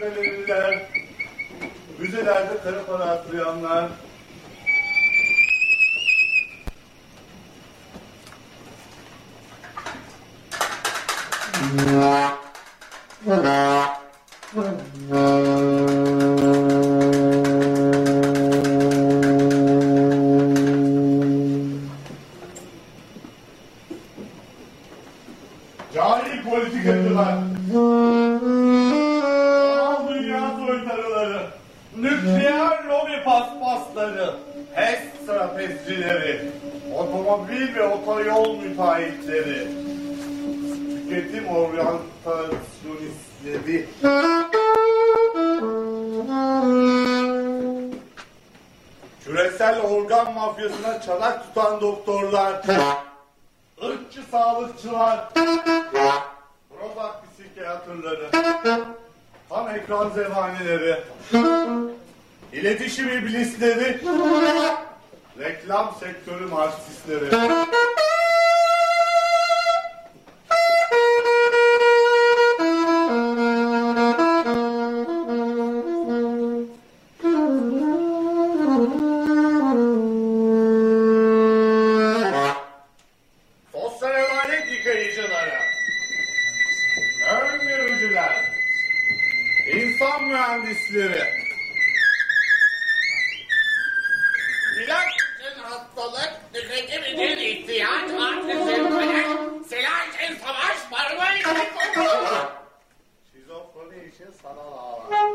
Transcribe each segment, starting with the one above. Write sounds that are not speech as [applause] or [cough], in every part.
galeriler, müzelerde kara para aklayanlar, cahil mafyasına çanak tutan doktorlar, ırkçı sağlıkçılar, robot psikiyatrları, tam ekran zevanileri, iletişim iblisleri, reklam sektörü marksistleri. İnsan mühendisleri, İlaç için hastalık, tüketim için ihtiyaç, kalem, silah için savaş, barba için kurtuluş. şizofreni için sanal ağlar.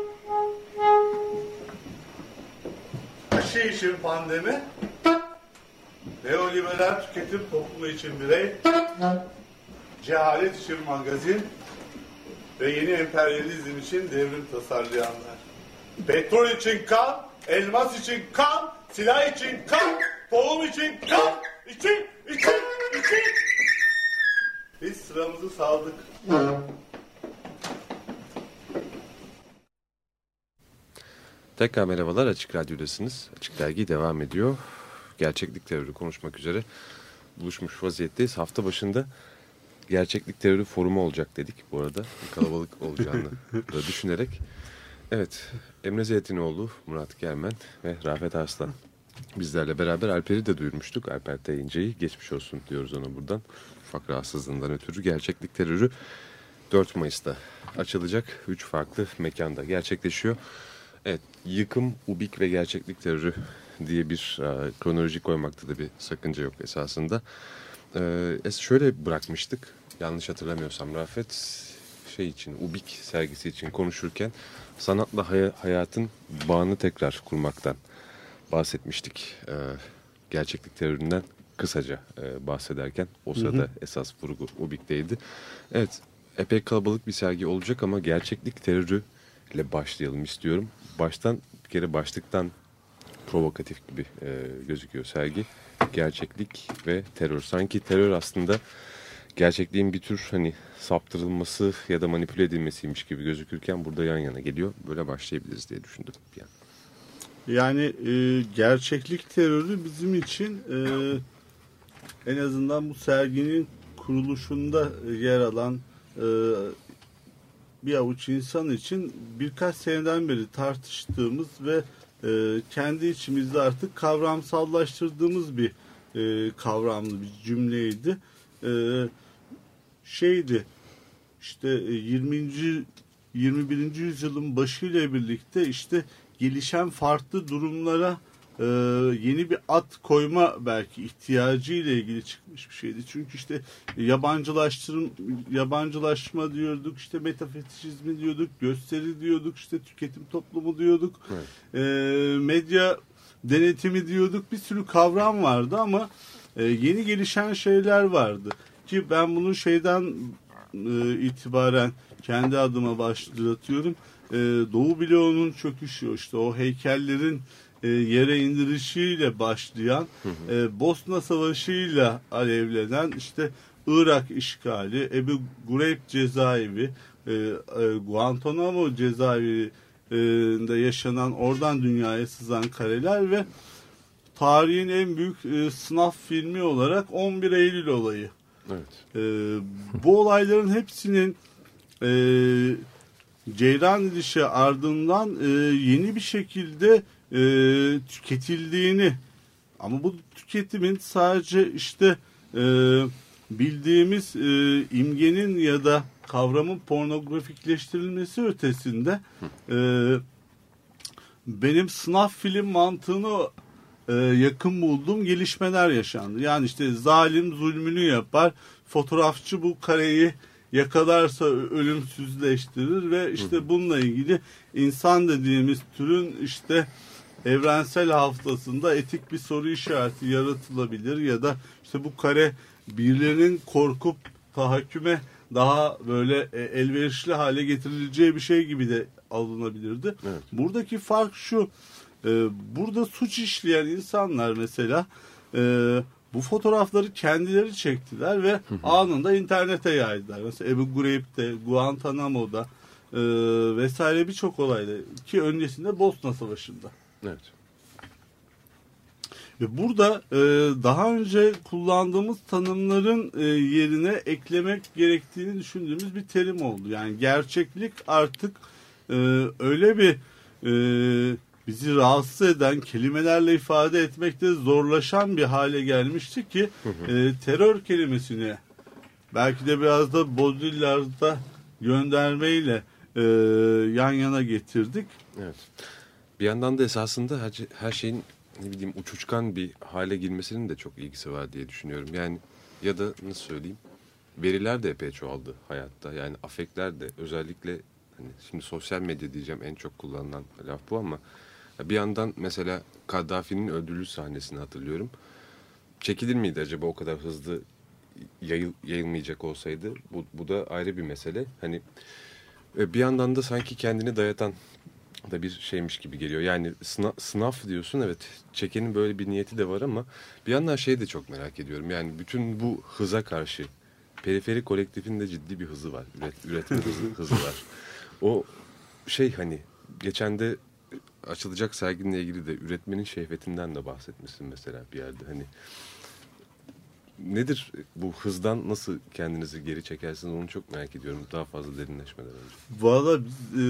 Aşı için pandemi, neoliberal tüketim toplumu için birey, cehalet için magazin ve yeni emperyalizm için devrim tasarlayanlar. Petrol için kan, elmas için kan, silah için kan, tohum için kan, için, için, için. Biz sıramızı saldık. Tekrar merhabalar Açık Radyo'dasınız. Açık Dergi devam ediyor. Gerçeklik terörü konuşmak üzere buluşmuş vaziyetteyiz. Hafta başında gerçeklik terörü forumu olacak dedik bu arada. Kalabalık [laughs] olacağını da düşünerek. Evet Emre Zeytinoğlu, Murat Germen ve Rafet Arslan bizlerle beraber Alper'i de duyurmuştuk. Alper Tayıncı'yı geçmiş olsun diyoruz ona buradan. Ufak rahatsızlığından ötürü gerçeklik terörü 4 Mayıs'ta açılacak. 3 farklı mekanda gerçekleşiyor. Evet, yıkım, ubik ve gerçeklik terörü diye bir e, kronoloji koymakta da bir sakınca yok esasında. E, es şöyle bırakmıştık, yanlış hatırlamıyorsam Rafet şey için, ubik sergisi için konuşurken sanatla hay- hayatın bağını tekrar kurmaktan bahsetmiştik. E, gerçeklik teröründen kısaca e, bahsederken o sırada esas vurgu ubik'teydi. Evet, epey kalabalık bir sergi olacak ama gerçeklik terörü ile başlayalım istiyorum. Baştan bir kere başlıktan provokatif gibi e, gözüküyor sergi. Gerçeklik ve terör. Sanki terör aslında gerçekliğin bir tür hani saptırılması ya da manipüle edilmesiymiş gibi gözükürken burada yan yana geliyor. Böyle başlayabiliriz diye düşündüm bir an. Yani e, gerçeklik terörü bizim için e, en azından bu serginin kuruluşunda yer alan e, bir avuç insan için birkaç seneden beri tartıştığımız ve e, kendi içimizde artık kavramsallaştırdığımız bir e, kavramlı bir cümleydi. E, şeydi işte e, 20. 21. yüzyılın başıyla birlikte işte gelişen farklı durumlara e, yeni bir at koyma belki ihtiyacı ile ilgili çıkmış bir şeydi. Çünkü işte yabancılaştırım yabancılaşma diyorduk, işte metafetişizmi diyorduk, gösteri diyorduk, işte tüketim toplumu diyorduk. E, medya denetimi diyorduk. Bir sürü kavram vardı ama e, yeni gelişen şeyler vardı. Ki ben bunu şeyden e, itibaren kendi adıma başlatıyorum. E, Doğu bloğunun çöküşü işte o heykellerin e, yere indirişiyle başlayan e, Bosna Savaşı'yla alevlenen işte Irak işgali, Ebu Gureyb cezaevi, e, e, Guantanamo cezaevinde yaşanan oradan dünyaya sızan kareler ve tarihin en büyük e, sınav filmi olarak 11 Eylül olayı. Evet. E, bu olayların hepsinin e, ceyran edişi ardından e, yeni bir şekilde e, tüketildiğini. Ama bu tüketimin sadece işte e, bildiğimiz e, imgenin ya da kavramın pornografikleştirilmesi ötesinde e, benim sınav film mantığını e, yakın bulduğum gelişmeler yaşandı. Yani işte zalim zulmünü yapar, fotoğrafçı bu kareyi yakalarsa ölümsüzleştirir ve işte bununla ilgili insan dediğimiz türün işte evrensel haftasında etik bir soru işareti yaratılabilir ya da işte bu kare birilerinin korkup tahakküme daha böyle e, elverişli hale getirileceği bir şey gibi de alınabilirdi. Evet. Buradaki fark şu. e, burada suç işleyen insanlar mesela e, bu fotoğrafları kendileri çektiler ve anında internete yaydılar. Mesela Ebu Gureyb'de, Guantanamo'da e, vesaire birçok olayda ki öncesinde Bosna Savaşı'nda. Evet. Ve burada e, daha önce kullandığımız tanımların e, yerine eklemek gerektiğini düşündüğümüz bir terim oldu. Yani gerçeklik artık e, öyle bir e, bizi rahatsız eden kelimelerle ifade etmekte zorlaşan bir hale gelmişti ki e, terör kelimesini belki de biraz da Baudrillard'da göndermeyle e, yan yana getirdik. Evet. Bir yandan da esasında her, her şeyin ne bileyim uçuçkan bir hale girmesinin de çok ilgisi var diye düşünüyorum. Yani ya da nasıl söyleyeyim veriler de epey çoğaldı hayatta. Yani afekler de özellikle hani şimdi sosyal medya diyeceğim en çok kullanılan laf bu ama bir yandan mesela Kaddafi'nin öldürülüş sahnesini hatırlıyorum. Çekilir miydi acaba o kadar hızlı yayıl, yayılmayacak olsaydı? Bu, bu da ayrı bir mesele. Hani e, bir yandan da sanki kendini dayatan da bir şeymiş gibi geliyor. Yani sınav, sınav diyorsun evet çekenin böyle bir niyeti de var ama bir yandan şeyi de çok merak ediyorum. Yani bütün bu hıza karşı periferi kolektifin de ciddi bir hızı var. Üret, üretme hızı, [laughs] hızı var. O şey hani geçen de açılacak serginle ilgili de üretmenin şehvetinden de bahsetmişsin mesela bir yerde. Hani nedir bu hızdan nasıl kendinizi geri çekersiniz? Onu çok merak ediyorum. Daha fazla derinleşmeden önce. Valla e,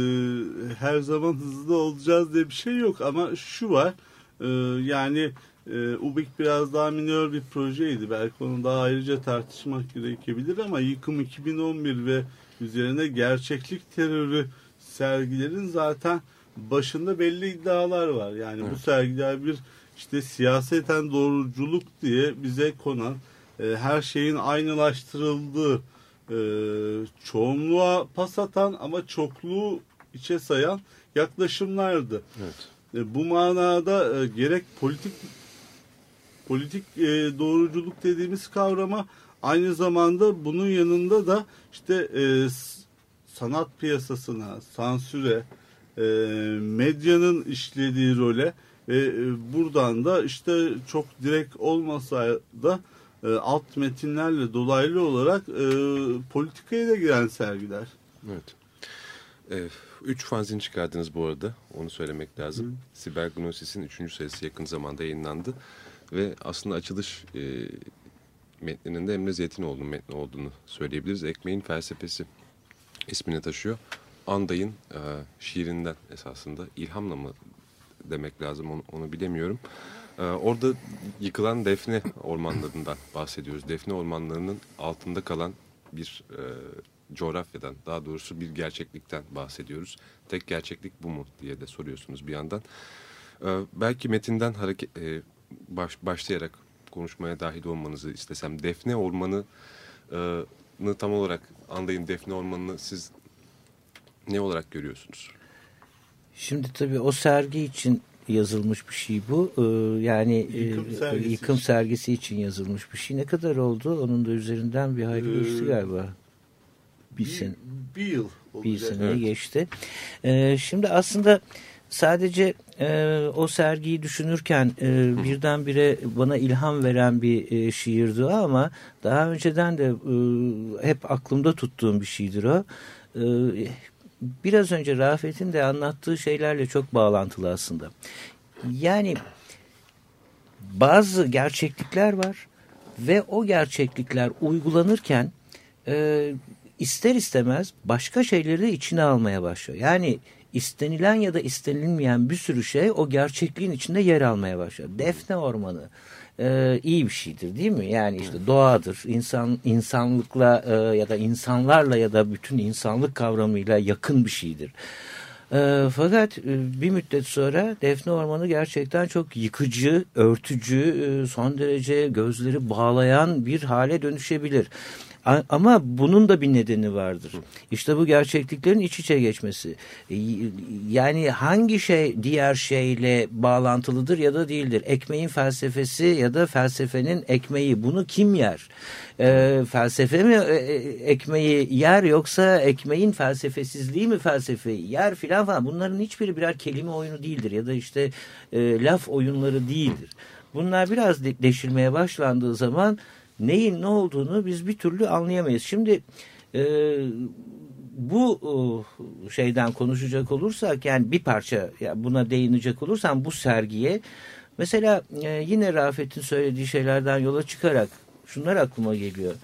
her zaman hızlı olacağız diye bir şey yok. Ama şu var e, yani e, UBİK biraz daha minör bir projeydi. Belki onu daha ayrıca tartışmak gerekebilir ama yıkım 2011 ve üzerine gerçeklik terörü sergilerin zaten başında belli iddialar var. Yani bu sergiler bir işte siyaseten doğruculuk diye bize konan e, her şeyin aynılaştırıldığı e, çoğunluğa pas atan ama çokluğu içe sayan yaklaşımlardı. Evet. E, bu manada e, gerek politik politik e, doğruculuk dediğimiz kavrama aynı zamanda bunun yanında da işte e, sanat piyasasına, sansüre, e, medyanın işlediği role ve e, buradan da işte çok direkt olmasa da e, alt metinlerle dolaylı olarak e, politikaya da giren sergiler. Evet. Ee, üç fanzin çıkardınız bu arada. Onu söylemek lazım. Siber Gnosis'in üçüncü sayısı yakın zamanda yayınlandı. Ve aslında açılış e, metninin de Emre Zeytinoğlu'nun metni olduğunu söyleyebiliriz. Ekmeğin felsefesi ismini taşıyor. Anday'ın e, şiirinden esasında ilhamla mı demek lazım onu, onu bilemiyorum. E, orada yıkılan defne ormanlarından bahsediyoruz. Defne ormanlarının altında kalan bir e, coğrafyadan daha doğrusu bir gerçeklikten bahsediyoruz. Tek gerçeklik bu mu diye de soruyorsunuz bir yandan. E, belki metinden hareket e, baş, başlayarak konuşmaya dahil olmanızı istesem. Defne ormanı e, tam olarak Anday'ın Defne Ormanı'nı siz ne olarak görüyorsunuz? Şimdi tabii o sergi için yazılmış bir şey bu. Ee, yani Yıkım e, sergisi yıkım için. sergisi için yazılmış bir şey. Ne kadar oldu? Onun da üzerinden bir hayli Ee, geçti galiba. Bir, Bir, sene, bir yıl bir olacak. sene Evet. geçti. Ee, şimdi aslında sadece e, o sergiyi düşünürken e, birdenbire bana ilham veren bir e, şiirdi o ama daha önceden de e, hep aklımda tuttuğum bir şeydir o. E, biraz önce Rafet'in de anlattığı şeylerle çok bağlantılı aslında. Yani bazı gerçeklikler var ve o gerçeklikler uygulanırken e, ister istemez başka şeyleri de içine almaya başlıyor. Yani istenilen ya da istenilmeyen bir sürü şey o gerçekliğin içinde yer almaya başlıyor. Defne ormanı e, iyi bir şeydir değil mi? Yani işte doğadır. İnsan insanlıkla e, ya da insanlarla ya da bütün insanlık kavramıyla yakın bir şeydir. E, fakat e, bir müddet sonra Defne Ormanı gerçekten çok yıkıcı, örtücü, e, son derece gözleri bağlayan bir hale dönüşebilir. Ama bunun da bir nedeni vardır. İşte bu gerçekliklerin iç içe geçmesi. Yani hangi şey diğer şeyle bağlantılıdır ya da değildir. Ekmeğin felsefesi ya da felsefenin ekmeği. Bunu kim yer? E, felsefe mi e, e, ekmeği yer yoksa ekmeğin felsefesizliği mi felsefeyi yer filan falan. Bunların hiçbiri birer kelime oyunu değildir ya da işte e, laf oyunları değildir. Bunlar biraz de- deşilmeye başlandığı zaman neyin ne olduğunu biz bir türlü anlayamayız. Şimdi e, bu e, şeyden konuşacak olursak yani bir parça ya buna değinecek olursam bu sergiye mesela e, yine Rafet'in söylediği şeylerden yola çıkarak şunlar aklıma geliyor.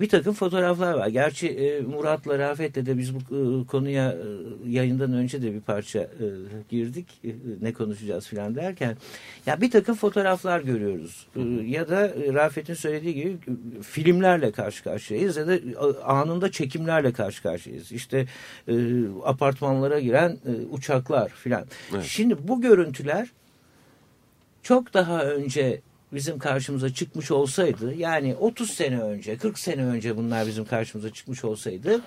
Bir takım fotoğraflar var. Gerçi e, Murat'la Rafet'le de biz bu e, konuya e, yayından önce de bir parça girdik. Ne konuşacağız filan derken. Ya bir takım fotoğraflar görüyoruz. Ya da Rafet'in söylediği gibi filmlerle karşı karşıyayız ya da anında çekimlerle karşı karşıyayız. İşte apartmanlara giren uçaklar filan. Evet. Şimdi bu görüntüler çok daha önce bizim karşımıza çıkmış olsaydı yani 30 sene önce 40 sene önce bunlar bizim karşımıza çıkmış olsaydı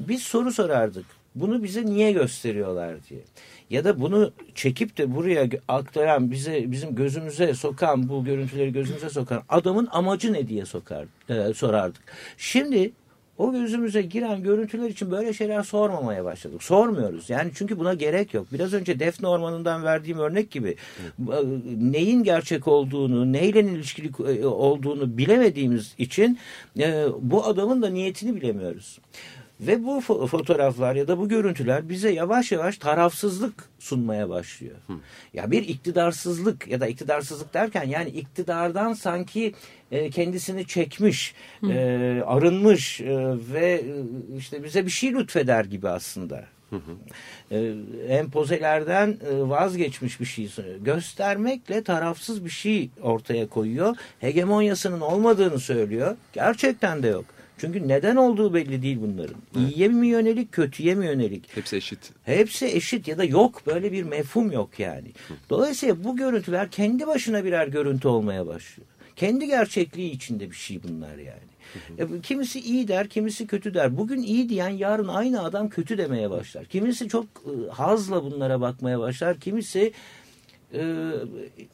biz soru sorardık. Bunu bize niye gösteriyorlar diye. Ya da bunu çekip de buraya aktaran bize bizim gözümüze sokan bu görüntüleri gözümüze sokan adamın amacı ne diye sokar e, sorardık. Şimdi o gözümüze giren görüntüler için böyle şeyler sormamaya başladık. Sormuyoruz. Yani çünkü buna gerek yok. Biraz önce Defne Ormanı'ndan verdiğim örnek gibi e, neyin gerçek olduğunu, neyle ilişkili e, olduğunu bilemediğimiz için e, bu adamın da niyetini bilemiyoruz. Ve bu fo- fotoğraflar ya da bu görüntüler bize yavaş yavaş tarafsızlık sunmaya başlıyor. Ya bir iktidarsızlık ya da iktidarsızlık derken yani iktidardan sanki e, kendisini çekmiş, e, arınmış e, ve e, işte bize bir şey lütfeder gibi aslında. E, empozelerden e, vazgeçmiş bir şey. Göstermekle tarafsız bir şey ortaya koyuyor. Hegemonyasının olmadığını söylüyor. Gerçekten de yok. Çünkü neden olduğu belli değil bunların. İyiye mi yönelik, kötüye mi yönelik? Hepsi eşit. Hepsi eşit ya da yok böyle bir mefhum yok yani. Dolayısıyla bu görüntüler kendi başına birer görüntü olmaya başlıyor. Kendi gerçekliği içinde bir şey bunlar yani. E, kimisi iyi der, kimisi kötü der. Bugün iyi diyen yarın aynı adam kötü demeye başlar. Kimisi çok e, hazla bunlara bakmaya başlar. Kimisi e,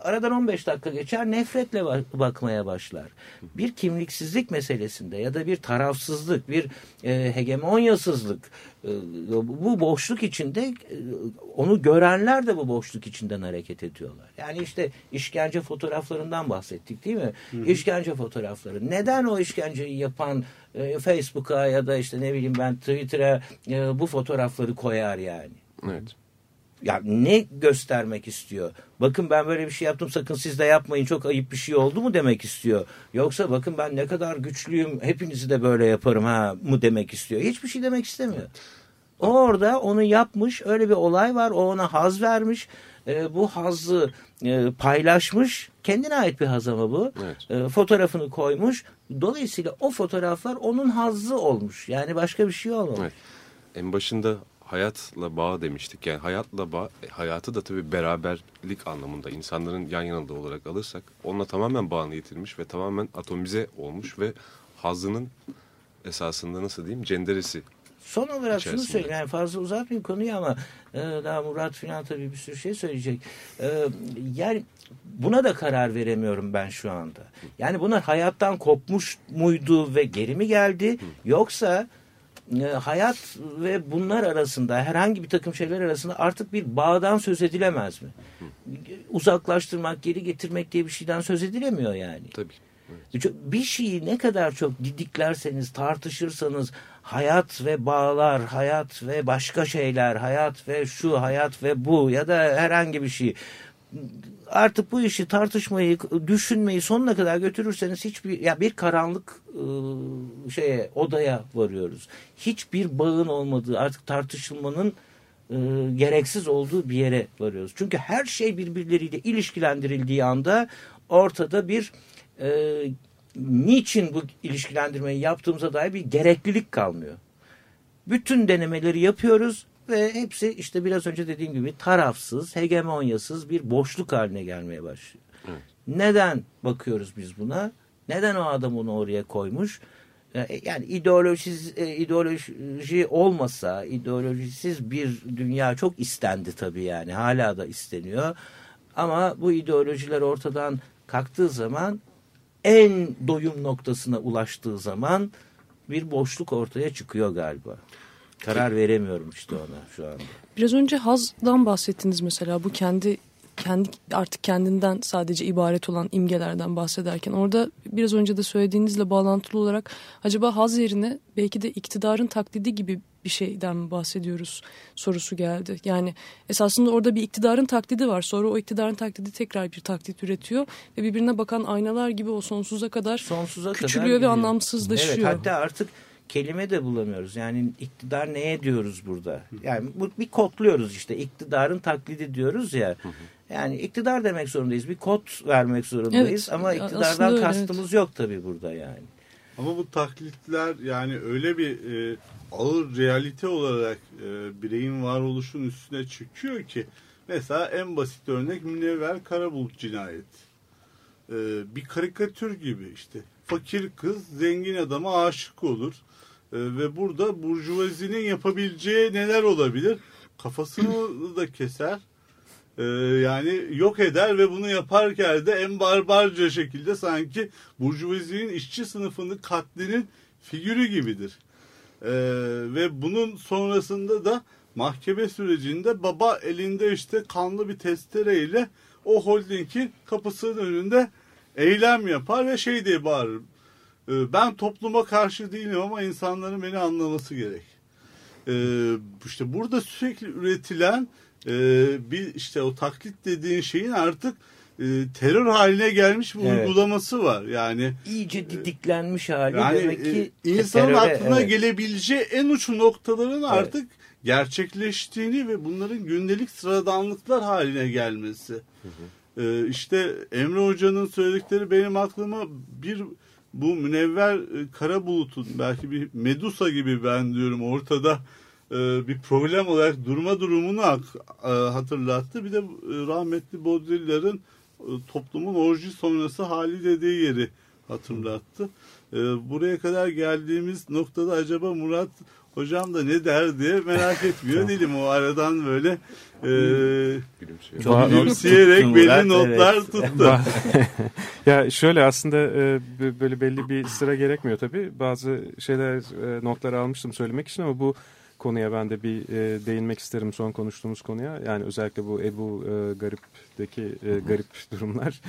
aradan 15 dakika geçer nefretle ba- bakmaya başlar. Bir kimliksizlik meselesinde ya da bir tarafsızlık, bir e, hegemonyasızlık e, bu boşluk içinde e, onu görenler de bu boşluk içinden hareket ediyorlar. Yani işte işkence fotoğraflarından bahsettik değil mi? İşkence fotoğrafları. Neden o işkenceyi yapan e, Facebook'a ya da işte ne bileyim ben Twitter'a e, bu fotoğrafları koyar yani? Evet. Ya ne göstermek istiyor? Bakın ben böyle bir şey yaptım sakın siz de yapmayın çok ayıp bir şey oldu mu demek istiyor. Yoksa bakın ben ne kadar güçlüyüm hepinizi de böyle yaparım ha mı demek istiyor. Hiçbir şey demek istemiyor. O orada onu yapmış öyle bir olay var o ona haz vermiş. E, bu hazzı e, paylaşmış kendine ait bir haz ama bu. Evet. E, fotoğrafını koymuş. Dolayısıyla o fotoğraflar onun hazzı olmuş. Yani başka bir şey olmamış. Evet. En başında hayatla bağ demiştik. Yani hayatla bağ, e, hayatı da tabii beraberlik anlamında insanların yan yanında olarak alırsak onunla tamamen bağını yitirmiş ve tamamen atomize olmuş ve hazının esasında nasıl diyeyim cenderesi. Son olarak şunu içerisinde. söyleyeyim. Yani fazla uzatmayayım konuyu ama e, daha Murat falan tabii bir sürü şey söyleyecek. E, yani buna da karar veremiyorum ben şu anda. Yani bunlar hayattan kopmuş muydu ve geri mi geldi? Yoksa e, hayat ve bunlar arasında herhangi bir takım şeyler arasında artık bir bağdan söz edilemez mi? Uzaklaştırmak, geri getirmek diye bir şeyden söz edilemiyor yani. Tabii. Çok- Bir şeyi ne kadar çok didiklerseniz, tartışırsanız hayat ve bağlar, hayat ve başka şeyler, hayat ve şu, hayat ve bu ya da herhangi bir şey. Artık bu işi tartışmayı, düşünmeyi sonuna kadar götürürseniz hiçbir ya bir karanlık e, şeye odaya varıyoruz. Hiçbir bağın olmadığı, artık tartışılmanın e, gereksiz olduğu bir yere varıyoruz. Çünkü her şey birbirleriyle ilişkilendirildiği anda ortada bir e, niçin bu ilişkilendirmeyi yaptığımıza dair bir gereklilik kalmıyor. Bütün denemeleri yapıyoruz ve hepsi işte biraz önce dediğim gibi tarafsız, hegemonyasız bir boşluk haline gelmeye başlıyor. Neden bakıyoruz biz buna? Neden o adam onu oraya koymuş? E, Yani ideolojisiz, e, ideoloji olmasa, ideolojisiz bir dünya çok istendi tabii yani. Hala da isteniyor. Ama bu ideolojiler ortadan kalktığı zaman en doyum noktasına ulaştığı zaman bir boşluk ortaya çıkıyor galiba. Karar veremiyorum işte ona şu anda. Biraz önce hazdan bahsettiniz mesela bu kendi kendi artık kendinden sadece ibaret olan imgelerden bahsederken orada biraz önce de söylediğinizle bağlantılı olarak acaba haz yerine belki de iktidarın taklidi gibi bir şeyden mi bahsediyoruz sorusu geldi. Yani esasında orada bir iktidarın taklidi var. Sonra o iktidarın taklidi tekrar bir taklit üretiyor ve birbirine bakan aynalar gibi o sonsuza kadar Sonsuza küçülüyor kadar ve gidiyor. anlamsızlaşıyor. Evet hatta artık kelime de bulamıyoruz. Yani iktidar neye diyoruz burada? Yani bu, bir kodluyoruz işte iktidarın taklidi diyoruz ya. Yani iktidar demek zorundayız. Bir kod vermek zorundayız Evet, ama iktidardan öyle, kastımız yok tabii burada yani. Ama bu taklitler yani öyle bir e, ağır realite olarak e, bireyin varoluşun üstüne çıkıyor ki mesela en basit örnek Münevver Karabulut cinayeti. E, bir karikatür gibi işte fakir kız zengin adama aşık olur ve burada burjuvazinin yapabileceği neler olabilir? Kafasını [clears throat] da keser. E, yani yok eder ve bunu yaparken de en barbarca şekilde sanki burjuvazinin işçi sınıfını katlinin figürü gibidir. E, ve bunun sonrasında da mahkeme sürecinde baba elinde işte kanlı bir testereyle o holdingin kapısının önünde eylem yapar ve şey diye bağırır. E, ben topluma karşı değilim ama insanların beni anlaması gerek. E, işte burada sürekli üretilen e, bir işte o taklit dediğin şeyin artık e, terör haline gelmiş bir Evet. uygulaması var. Yani İyice didiklenmiş hali yani demek ki e, insanın teröre- aklına evet. gelebileceği en uç noktaların artık gerçekleştiğini ve bunların gündelik sıradanlıklar haline gelmesi. Ee, işte Emre Hoca'nın söyledikleri benim aklıma bir bu münevver e, kara bulutun belki bir Medusa gibi ben diyorum ortada e, bir problem olarak durma durumunu e, hatırlattı. Bir de rahmetli Baudrillard'ın toplumun orji sonrası hali dediği yeri hatırlattı. Buraya kadar geldiğimiz noktada acaba Murat hocam da ne der diye merak etmiyor değilim. O aradan böyle e, Gülümsüyor. çok gülümseyerek belli notlar evet. tuttu. [laughs] ya şöyle aslında e, böyle belli bir sıra gerekmiyor tabii. Bazı şeyler e, notlar almıştım söylemek için ama bu konuya ben de bir e, değinmek isterim son konuştuğumuz konuya. Yani özellikle bu Ebu e, Garip'teki e, garip durumlar.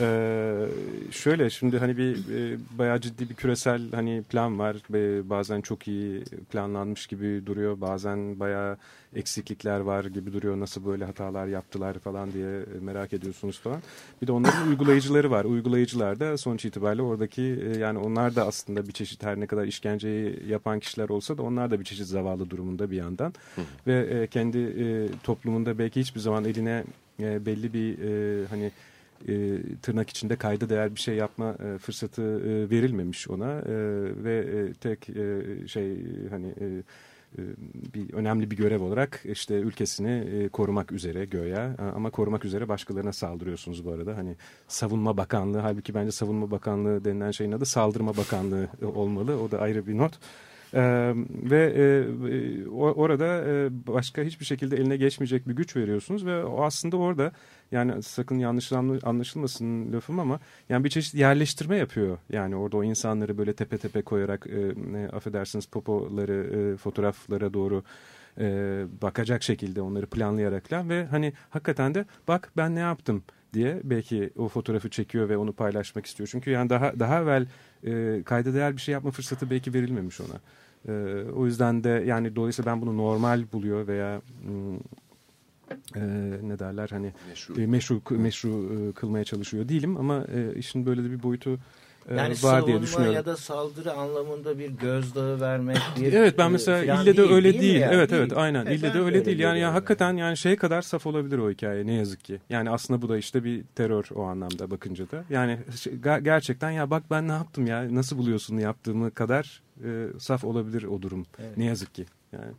E, şöyle şimdi hani bir e, bayağı ciddi bir küresel hani plan var ve bazen çok iyi planlanmış gibi duruyor. Bazen bayağı eksiklikler var gibi duruyor. Nasıl böyle hatalar yaptılar falan diye merak ediyorsunuz falan. Bir de onların [coughs] uygulayıcıları var. Uygulayıcılar da sonuç itibariyle oradaki e, yani onlar da aslında bir çeşit her ne kadar işkenceyi yapan kişiler olsa da onlar da bir çeşit zavallı durumunda bir yandan. Ve e, kendi e, toplumunda belki hiçbir zaman eline e, belli bir e, hani e, tırnak içinde kayda değer bir şey yapma e, fırsatı e, verilmemiş ona E, ve e, tek e, şey hani e, e, bir önemli bir görev olarak işte ülkesini e, korumak üzere göya E, ama korumak üzere başkalarına saldırıyorsunuz bu arada. Hani savunma bakanlığı halbuki bence savunma bakanlığı denilen şeyin adı saldırma bakanlığı olmalı. O da ayrı bir not. Ee, ve e, orada e, başka hiçbir şekilde eline geçmeyecek bir güç veriyorsunuz ve o aslında orada yani sakın yanlış anla- anlaşılmasın lafım ama yani bir çeşit yerleştirme yapıyor. Yani orada o insanları böyle tepe tepe koyarak e, ne, affedersiniz popoları e, fotoğraflara doğru e, bakacak şekilde onları planlayarak falan ve hani hakikaten de bak ben ne yaptım diye belki o fotoğrafı çekiyor ve onu paylaşmak istiyor. Çünkü yani daha daha evvel e, kayda değer bir şey yapma fırsatı belki verilmemiş ona. E, o yüzden de yani dolayısıyla ben bunu normal buluyor veya mm, e, ne derler hani Meşru. e, meşru meşru e, kılmaya çalışıyor değilim ama e, işin böyle de bir boyutu Yani var diye düşünüyorum. ya da saldırı anlamında bir gözdağı vermek. Bir, Evet ben e, mesela ille de değil, öyle mi değil. yani? Evet Değil. evet aynen. Evet, ille de öyle değil. Yani, ya hakikaten yani şey kadar saf olabilir o hikaye ne yazık ki. Yani aslında bu da işte bir terör o anlamda bakınca da. Yani şey, gerçekten ya bak ben ne yaptım ya nasıl buluyorsun yaptığımı kadar e, saf olabilir o durum. Evet. Ne yazık ki. Yani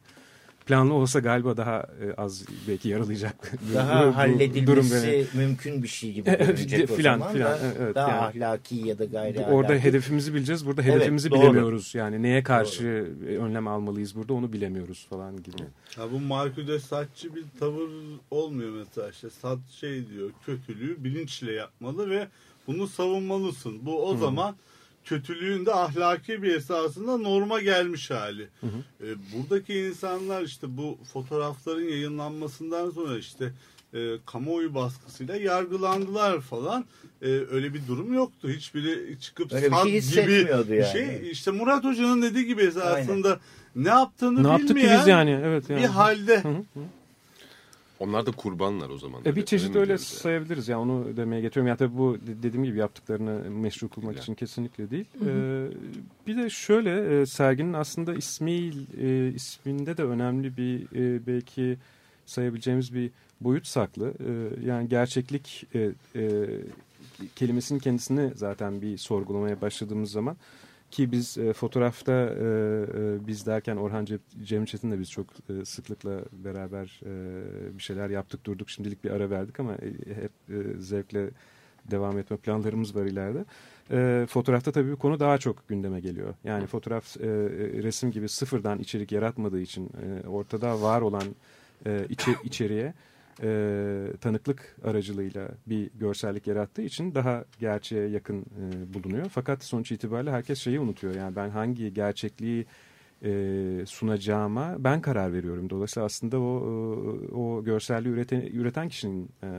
planlı olsa galiba daha e, az belki yaralayacak. [laughs] bu- bu- Daha durum halledilmesi beni. mümkün bir şey gibi [laughs] Evet, görünecek o filan, zaman filan, da evet, daha yani. ahlaki ya da gayri Orada ahlaki. hedefimizi bileceğiz. Burada Evet, hedefimizi doğru. bilemiyoruz. Yani neye karşı önlem almalıyız burada onu bilemiyoruz falan gibi. Ya bu Markude Saatçi bir tavır olmuyor mesela işte Sat şey diyor kötülüğü bilinçle yapmalı ve bunu savunmalısın. Bu o zaman kötülüğün de ahlaki bir esasında norma gelmiş hali. E, buradaki insanlar işte bu fotoğrafların yayınlanmasından sonra işte e, kamuoyu baskısıyla yargılandılar falan. E, öyle bir durum yoktu. Hiçbiri çıkıp Öyle bir Sad şey gibi hissetmiyordu bir yani. şey. İşte Murat Hoca'nın dediği gibi esasında ne yaptığını Ne bilmeyen biz yani? Evet yani. bir halde. Hı hı. Onlar da kurbanlar o zaman. E bir çeşit öyle yani? sayabiliriz ya onu demeye getiriyorum. Ya tabii bu de- dediğim gibi yaptıklarını meşru kılmak Güzel. için kesinlikle değil. Ee, bir de şöyle e, serginin aslında ismi e, isminde de önemli bir e, belki sayabileceğimiz bir boyut saklı. E, yani gerçeklik e, e, kelimesinin kendisini zaten bir sorgulamaya başladığımız zaman ki biz e, fotoğrafta e, e, biz derken Orhan Cem- Cem Çetin'le biz çok e, sıklıkla beraber e, bir şeyler yaptık durduk. Şimdilik bir ara verdik ama e, hep e, zevkle devam etme planlarımız var ileride. E, fotoğrafta tabii bu konu daha çok gündeme geliyor. Yani fotoğraf e, e, resim gibi sıfırdan içerik yaratmadığı için e, ortada var olan e, içe, içeriğe e, tanıklık aracılığıyla bir görsellik yarattığı için daha gerçeğe yakın e, bulunuyor. Fakat sonuç itibariyle herkes şeyi unutuyor. Yani ben hangi gerçekliği e, sunacağıma ben karar veriyorum. Dolayısıyla aslında o e, o görselliği üreten, üreten kişinin e,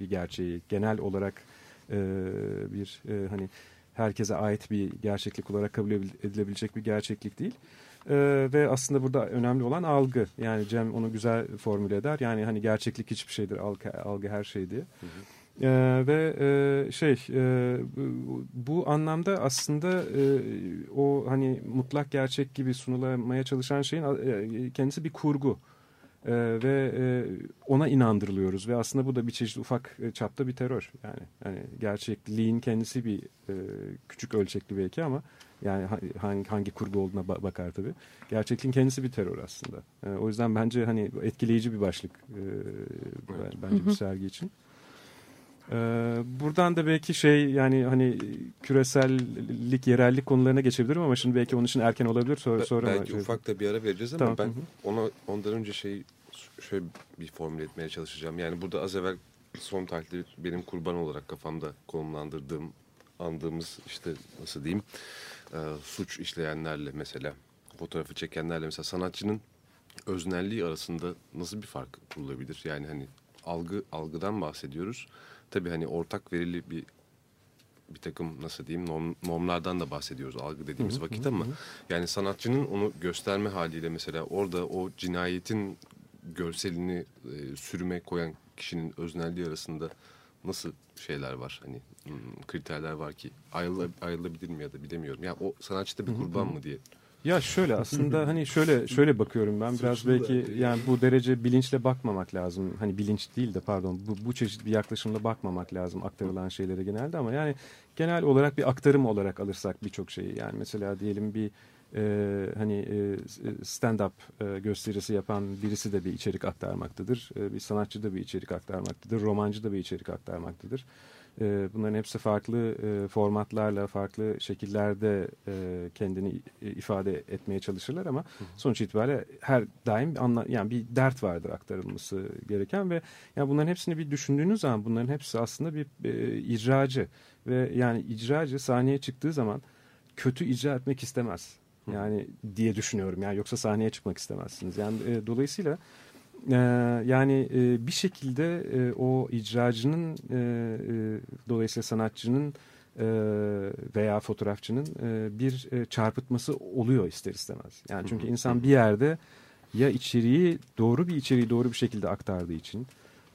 bir gerçeği genel olarak e, bir e, hani herkese ait bir gerçeklik olarak kabul edilebilecek bir gerçeklik değil. Ee, ve aslında burada önemli olan algı. Yani Cem onu güzel formüle eder. Yani hani gerçeklik hiçbir şeydir, algı, algı her şey diye. Ee, ve e, şey e, bu, bu anlamda aslında e, o hani mutlak gerçek gibi sunulamaya çalışan şeyin e, kendisi bir kurgu. Ee, ve e, ona inandırılıyoruz ve aslında bu da bir çeşit ufak e, çapta bir terör yani yani gerçekliğin kendisi bir e, küçük ölçekli belki ama yani ha- hangi, hangi kurgu olduğuna ba- bakar tabii. Gerçekliğin kendisi bir terör aslında. E, o yüzden bence hani etkileyici bir başlık e, ben- bence bu sergi için. E, buradan da belki şey yani hani küresellik, yerellik konularına geçebilirim ama şimdi belki onun için erken olabilir. Sonra, sonra Belki şey- ufak da bir ara vereceğiz ama Tamam, ben hı hı. ona ondan önce şey şöyle bir formüle etmeye çalışacağım. Yani burada az evvel son tahlilde benim kurban olarak kafamda konumlandırdığım, andığımız işte nasıl diyeyim e, suç işleyenlerle mesela fotoğrafı çekenlerle mesela sanatçının öznelliği arasında nasıl bir fark kurulabilir? Yani hani algı algıdan bahsediyoruz. Tabii hani ortak verili bir bir takım nasıl diyeyim norm, normlardan da bahsediyoruz algı dediğimiz vakit ama yani sanatçının onu gösterme haliyle mesela orada o cinayetin görselini e, sürüme koyan kişinin öznelliği arasında nasıl şeyler var hani hmm, kriterler var ki ayrıla, ayrılabilir mi ya da bilemiyorum. Ya o sanatçı da bir kurban mı diye. Ya şöyle aslında [laughs] hani şöyle şöyle bakıyorum ben biraz belki. yani bu derece bilinçle bakmamak lazım. Hani bilinç değil de pardon bu, bu çeşit bir yaklaşımla bakmamak lazım aktarılan şeylere genelde ama yani genel olarak bir aktarım olarak alırsak birçok şeyi yani mesela diyelim bir e, hani e, stand-up e, gösterisi yapan birisi de bir içerik aktarmaktadır. E, bir sanatçı da bir içerik aktarmaktadır. Romancı da bir içerik aktarmaktadır. E, bunların hepsi farklı e, formatlarla, farklı şekillerde e, kendini ifade etmeye çalışırlar ama sonuç itibariyle her daim anla, yani bir dert vardır aktarılması gereken ve yani bunların hepsini bir düşündüğünüz zaman bunların hepsi aslında bir e, icracı ve yani icracı sahneye çıktığı zaman kötü icra etmek istemez. Yani diye düşünüyorum. Yani yoksa sahneye çıkmak istemezsiniz. Yani e, dolayısıyla e, yani e, bir şekilde e, o icracının e, e, dolayısıyla sanatçının e, veya fotoğrafçının e, bir e, çarpıtması oluyor ister istemez. Yani çünkü insan bir yerde ya içeriği doğru bir içeriği doğru bir şekilde aktardığı için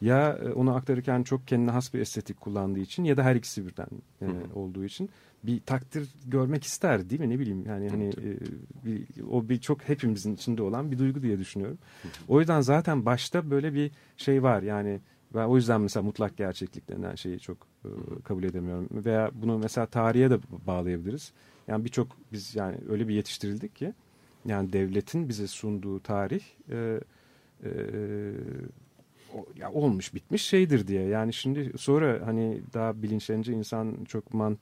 ya onu aktarırken çok kendine has bir estetik kullandığı için ya da her ikisi birden e, olduğu için bir takdir görmek ister değil mi ne bileyim yani hani e, bir, o bir çok hepimizin içinde olan bir duygu diye düşünüyorum. O yüzden zaten başta böyle bir şey var yani ben o yüzden mesela mutlak gerçeklik denen şeyi çok e, kabul edemiyorum veya bunu mesela tarihe de bağlayabiliriz. Yani birçok biz yani öyle bir yetiştirildik ki yani devletin bize sunduğu tarih e, e, o- ya olmuş bitmiş şeydir diye. Yani şimdi sonra hani daha bilinçlenince insan çok mant